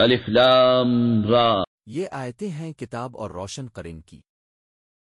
الف لام را۔ یہ آیتیں ہیں کتاب اور روشن قرن کی۔